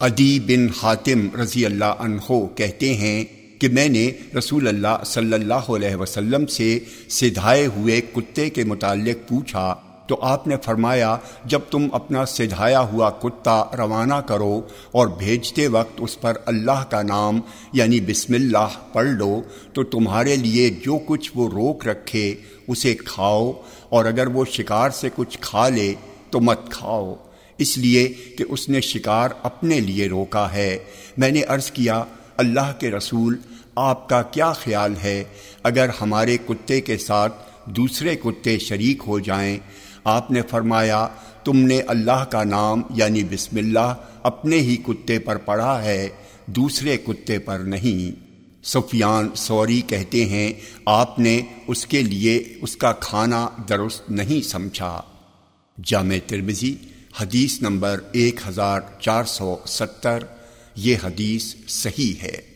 ادی بن حاتم رضی اللہ عنہ کہتے ہیں کہ میں نے رسول اللہ صلی اللہ علیہ وسلم سے سدھائے ہوئے کتے کے متعلق پوچھا، تو آپ نے فرمایا، جب تم اپنا سدھایا ہوا کتا روانہ کرو اور بھیجتے وقت اس پر اللہ کا نام یعنی بسم اللہ پڑھ لو، تو تمہارے لیے جو کچھ وہ روک رکھے، اسے کھاؤ، اور اگر وہ شکار سے کچھ کھا لے، تو مت کھاؤ۔ اس لیے کہ اس نے شکار اپنے لیے روکا ہے۔ میں نے عرض کیا، اللہ کے رسول، آپ کا کیا خیال ہے؟ اگر ہمارے کتے کے ساتھ دوسرے کتے شریک ہو جائیں، آپ نے فرمایا، تم نے اللہ کا نام یعنی بسم اللہ، اپنے ہی کتے پر پڑھا ہے، دوسرے کتے پر نہیں۔ سفیان سوری کہتے ہیں، آپ نے اس کے لیے اس کا کھانا درست نہیں سمجھا۔ جامع ترمزی حدیث نمبر ایک ہزار چار سو ستر یہ حدیث صحیح ہے۔